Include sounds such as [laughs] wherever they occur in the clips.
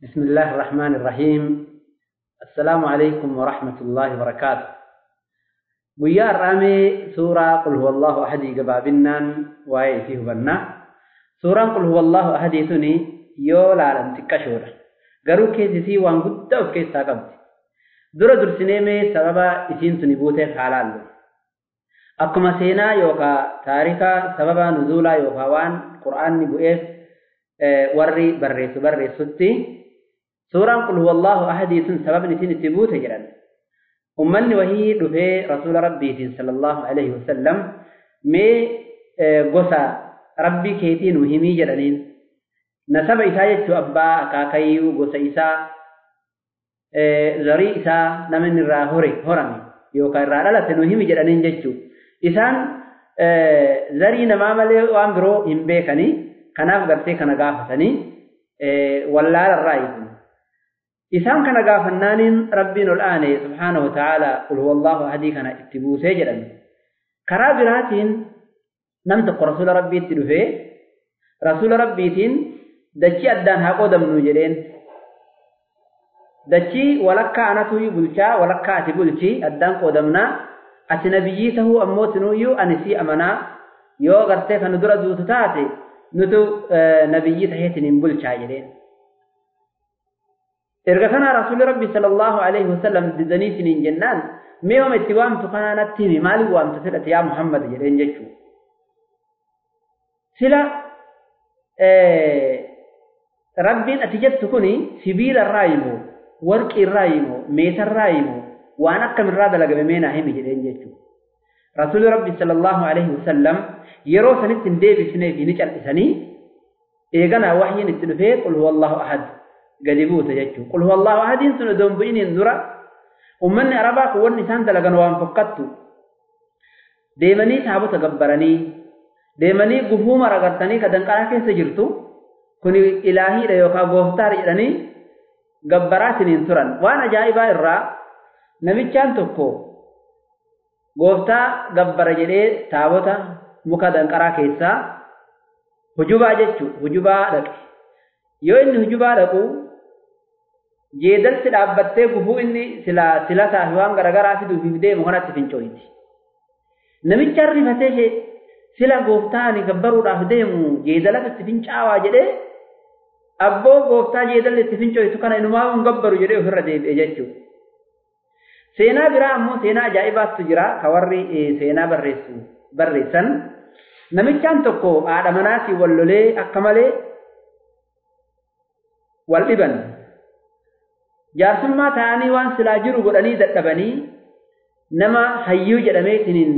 بسم الله الرحمن الرحيم السلام عليكم ورحمة الله وبركاته ويا رامي سورة قل هو الله أحد قبابنا ويأتيه بنا سورة قل هو الله أحد ثني يولا عالم تكشورة قروا كيسي وان قد أو كيس تاقبت درا درسنيمي سببا إسين سنبوتك حلال أكما سينا يوكا تاريخا سببا نزولا يوكا وان قرآن نبوئف warri barreessu barreessutti suuraan qul huwallaahu ahadiisun sababni isin itti buute jedhan ummanni wahii dhufee rasuula rabbiitiin sallallahu alaihi wasallam mee gosa rabbii keetiin muhimii jedhaniin nasaba isaa jechuu abbaa akaakayyuu gosa isaa zarii isaa nama inni irraa hore horame yookaan irraa dhalate muhimii jedhaniin jechuu isaan zarii namaa malee waan biroo hin beekanii kanaaf gartee kana gaafatanii wallaala irraa eeguun isaan kana gaafannaaniin rabbiin ol aane subhaanahu wa ta'aalaa qul huwallaahu ahadii kana itti buusee jedhame karaa biraatiin nam tokko rasuula rabbiitti dhufee rasuula rabbiitiin dachii addaan haa qoodamnu jedheen dachii walakkaa anatuyyuu bulchaa walakkaa ati bulchii addaan qoodamnaa ati nabiyyii tahuu ammoo tinuyyuu ani sii amanaa yoo gartee kan dura duutu taate nutu nabiyyii taheetiin hin bulchaa jedheen erga kana rasuulli rabbi sallallahu alaihi wasallam didanii isiniin jennaan mee om itti waamtu kanaa natti himi maaliif waamta fedhate yaa muhammad jedheen jechuu sila rabbiin ati jettu kuni sibiila irraa himu warqii irraa himu meeta irraa himu waan akkamirraa dalagame mee naa himi jedheen jechuu rasuulli rabbi sallallahu alaihi wasallam yeroo sanitti hin deebifneefi ni cal'isanii eeganaa wahyiin itti dhufee qul huwallahu ahad gadi buuta jechuudha qul huwallahu ahadiin sun odoon bu'iniin dura ummanni arabaa kun wanni isaan dalagan waan fokkattu deemanii taabota gabbaranii deemanii gufuuma ragartanii ka danqaraa keessa jirtu kun ilaahiidha yookaan gooftaadha jedhanii gabbaraatiniin turan waan ajaa'ibaa irraa namichaan tokko gooftaa gabbara jedhee taabota muka danqaraa keessaa hujubaa jechuudha hujubaa dhaqe yoo inni hujubaa dhaqu jeedalsi dhaabbattee gufuu inni silataa fi waan garagaraa fiduuf deemu kanatti fincooyti. Namicha arrifatee sila gooftaa ani gabbaruudhaaf deemu jeedalatu itti fincaawaa jedhee abboo gooftaa jeedalli itti fincooytu kana inumaa hin gabbaru jedhee ofirra deebi'e jechuudha. Seenaa biraa ammoo seenaa ajaa'ibaatu jira ka warri seenaa barreessu barreessan namichaan tokko haadha manaatiin wal lolee akka malee wal dhiban. jaarsummaa ta'anii waan silaa jiru godhanii dadhabanii nama hayyuu jedhameetiniin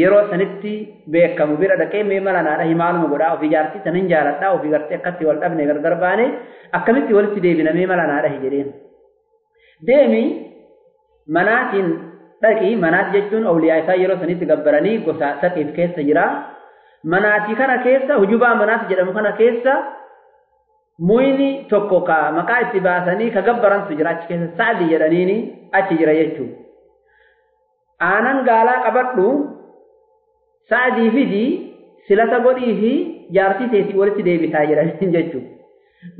yeroo sanitti beekamu bira dhaqee mee mala naadha himaaluma godhaa ofii jaartii sanin jaaladhaa ofii gartee akkatti wal dhabne gargar baane akkamitti walitti deebina mee mala naadha jedheen deemi manaatiin dhaqii manaat jechuun awliyaa isaa yeroo sanitti gabbaranii gosa saqiif keessa jira manaatii kana keessa hujubaa manaat jedhamu kana keessa muyni tokko ka maqaa itti baasanii ka gabbarantu jira achi keessa saadi jedhaniini achi jira jechu aanan gaalaa qabadhu saadii fidi silata godhii fi jaartii teetii walitti deebitaa jedhaniin jechu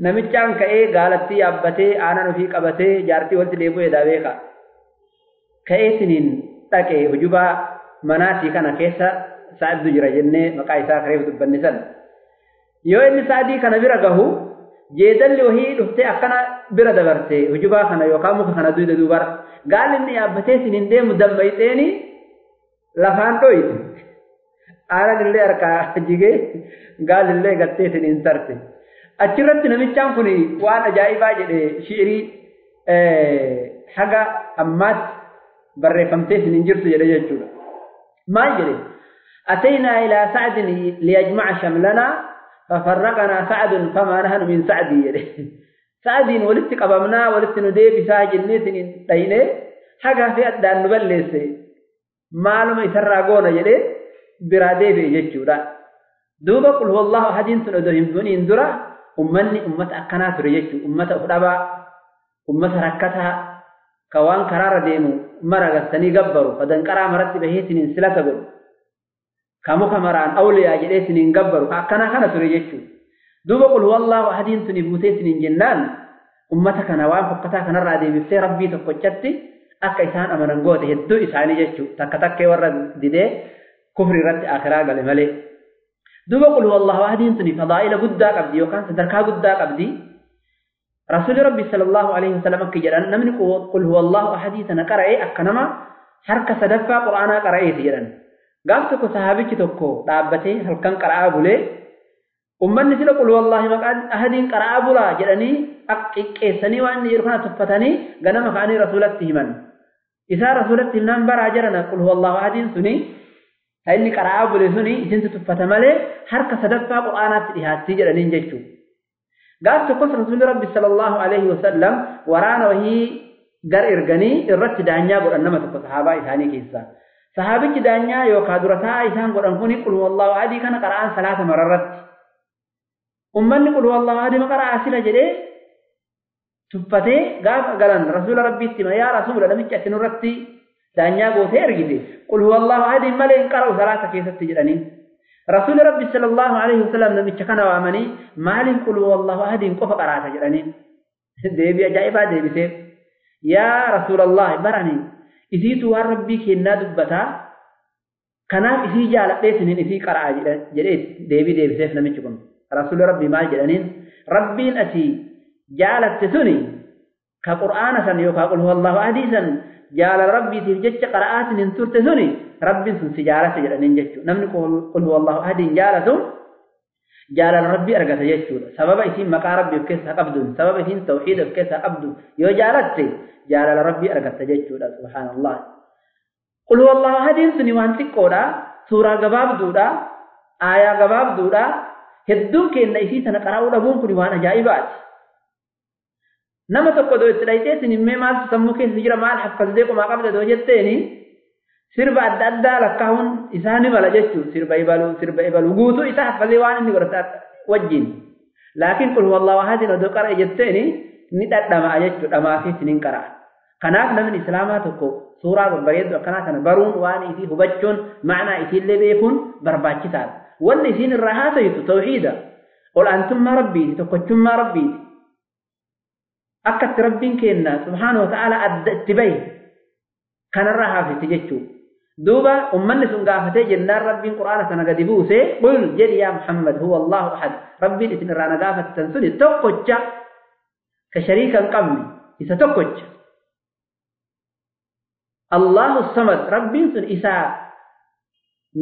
namichaan ka'ee gaalatti yaabbatee aanan ofii qabatee jaartii walitti deebu edaa beeka ka'eetiniin dhaqee hujubaa manaatii kana keessa saadiitu jira jennee maqaa isaa kareef dubbanne san yoo inni saadii kana bira gahu jeedalli wahii dhuftee akkana bira dabarte hujubaa kana yookaan muka kana duyda dubara gaalli inni yaabbatee sin hin deemu dambayxeeni lafaan dhoyte aanan illee harkaa jigee gaalli illee gattee sin hin sarte achirratti namichaan kun waan ajaa'ibaa jedhe shi'irii haga ammaatti barreeffamtee sin hin jirtu jedhe jechuudha maal jedhe أتينا إلى سعد ليجمع شملنا ففرقنا سعد فما نحن من سعدي [laughs] سعد ولدت قبمنا ولدت ندي بسا جنيت دينه حاجه في ادان نبلس معلومه يسرى غونا يده برادي في يجودا دوبا قل هو الله احد سنودهم دون اندرا امني امه اكنا تريج امه فدبا امه ركتا كوان قرار ديمو مرغ سني غبروا فدن قرا مرت بهيتين سلكه kamu kamaraan awliyaa jedhee isiniin gabbaru akkana kana ture jechuudha. Duuba qul wallaahu ahadiin sun buutee isiniin jennaan ummata kana waan fokkataa kanarraa deebiftee rabbii tokkochatti akka isaan amanan goote hedduu isaanii jechuudha. Takka takkee warra didee kufri irratti akiraa gale malee. Duuba qul wallaahu ahadiin sun fadaa'ila guddaa qabdi yookaan sadarkaa guddaa qabdi. Rasuulli Rabbi sallallahu alaihi wasallam akka jedhan namni qul wallaahu ahadii sana qara'ee akka nama harka sadaffaa quraanaa qara'eeti jedhan. gaaf tokko sahaabichi tokko dhaabbatee halkan qara'aa bulee ummanni sila qul wallaahi maqaan ahadiin qara'aa bulaa jedhanii xiqqeessanii waan inni jedhu kana tuffatanii ganama ka'anii rasuulatti himan isaa rasuulatti himnaan baraa jarana qul wallaahu ahadiin suni inni qara'aa bule suni isintu tuffata malee harka sadaffaa qur'aanaatti dhihaattii jedhaniin jechuudha. Gaaf tokkos rasuulli rabbi sallallahu alaihi wasallam waraana wahii gar erganii irratti daanyaa godhan nama tokko sahaabaa isaanii keessaa. Sahaabichi daanyaa yookaan durataa isaan godhan kuni qulwallahu adii kana qara'an salaata mararratti. Ummanni qulwallahu adii maqaraa asila jedhee tuffatee gaafa galan rasuula rabbiitti yaa rasuula namichi ati nurratti daanyaa gootee ergite qulwallahu adii malee hin qara'u salaata keessatti jedhanii. Rasuula rabbi sallallahu alaihi wasallam namicha kana waamanii maaliin qulwallahu adiin qofa qaraata jedhanii. Deebii ajaa'ibaa deebisee yaa rasuulallah baranii isiitu waan rabbii kennaa dubbataa kanaaf isii jaaladhee isiniin isii qaraa jedhee deebii deebiseef namichi kun rasuulli rabbii maal jedhaniin rabbiin asii jaalatte suni ka qur'aana yookaan qul huwallahu ahadii san jecha turte suni rabbiin jechuudha namni rabbii argata jechuudha sababa isiin maqaa rabbii keessaa qabduun sababa isiin tawxiida keessaa qabdu yoo جعل ربي أرقت جيتشو سبحان الله قل هو الله هذه انتني وان تقودا سورة قباب دودا آية قباب دودا هدوك إن إسي سنقرا ودبون كني وان جائبات نما تقو دو إسرائيتي سنين ما مال تسموك إسجر مال حفظ ديكو ما قبض دو جتيني سربا دادا لكاون إساني بلا جيتشو سربا إبالو سربا إبالو قوتو إسا حفظ ديوان إني قرسات وجين لكن قل هو الله هذه ودقر إجتيني ندد ما أجتو دماغي سنين قرأت kanaaf namni islaamaa tokko suuraa babbareedduu akkanaa kana baruun waan isii hubachuun maanaa isiillee beekuun barbaachisaadha. Wanni isiin irraa haasaytu tawxiida, ol'aantummaa rabbiiti, tokkochummaa rabbiiti. Akka itti rabbiin kennaa subhaana wa ta'ala adda itti bahe kanarraa haafetti jechuudha. دوبا أمني سنقافتي جنان ربي قرآن سنقدي بوسي قل جل يا محمد هو الله أحد ربي إتن رانا قافت تنسل تقج كشريكا قبلي إذا تقج Allahu samad rabbiin sun isaa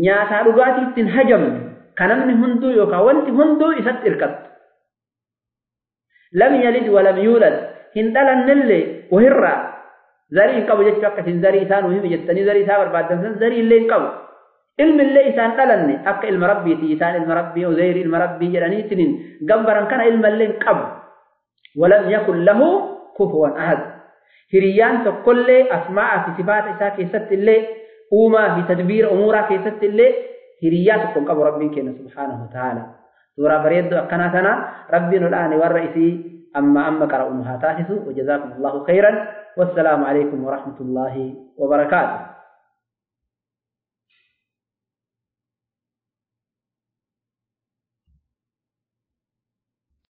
nyaataa dhugaatii ittiin hajamne kan namni hunduu yookaan wanti hunduu isatti irkattu. Lam yalid walam yuulad hin dhalannellee wahirraa zarii hin qabu jechuu akkasiin zarii isaan uhimi jettanii zarii isaa barbaaddan san zarii illee hin qabu. Ilmi illee isaan dhalanne akka ilma rabbiiti isaan ilma rabbii Uzeyr ilma rabbii jedhanii ittiin gambaran kana ilma illee hin qabu. Walam yakun lahu kufuwan ahad. هريان تقول أسماء في صفات إساء كيست الله أوما في تدبير أمورا كيست الله هريان تقول قبو ربين كينا سبحانه وتعالى سورة بريد أقناتنا ربين الآن والرئيسي أما أما قرأ أمها تاحث وجزاكم الله خيرا والسلام عليكم ورحمة الله وبركاته